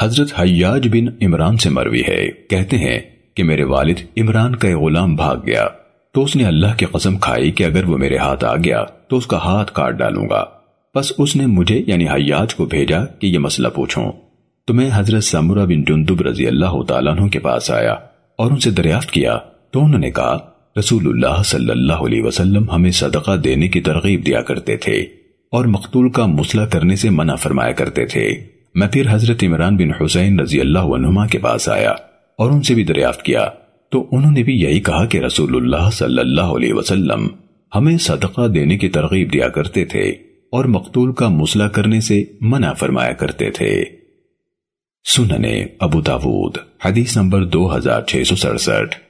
حضرت حیاج بن عمران سے مروی ہے۔ کہتے ہیں کہ میرے والد عمران کا غلام بھاگ گیا۔ تو اس نے اللہ کی قسم کھائی کہ اگر وہ میرے ہاتھ آ گیا تو اس کا ہاتھ کاٹ ڈالوں گا۔ بس اس نے مجھے یعنی حیاج کو بھیجا کہ یہ مسئلہ پوچھوں۔ تو میں حضرت سمرہ بن جندب رضی اللہ تعالیٰ عنہ کے پاس آیا اور ان سے دریافت کیا۔ تو انہوں نے کہا، رسول اللہ صلی اللہ علیہ وسلم ہمیں صدقہ دینے کی ترغیب دیا کرتے تھے اور مقتول کا مسئلہ کرنے سے منع فرمایا کرتے تھے۔ میں پھر حضرت عمران بن حسین رضی اللہ عنہما کے پاس آیا اور ان سے بھی دریافت کیا۔ تو انہوں نے بھی یہی کہا کہ رسول اللہ صلی اللہ علیہ وسلم ہمیں صدقہ دینے کی ترغیب دیا کرتے تھے اور مقتول کا مسئلہ کرنے سے منع فرمایا کرتے تھے۔ سننے ابو داود، حدیث نمبر دو ہزار چھ سو سڑسٹھ۔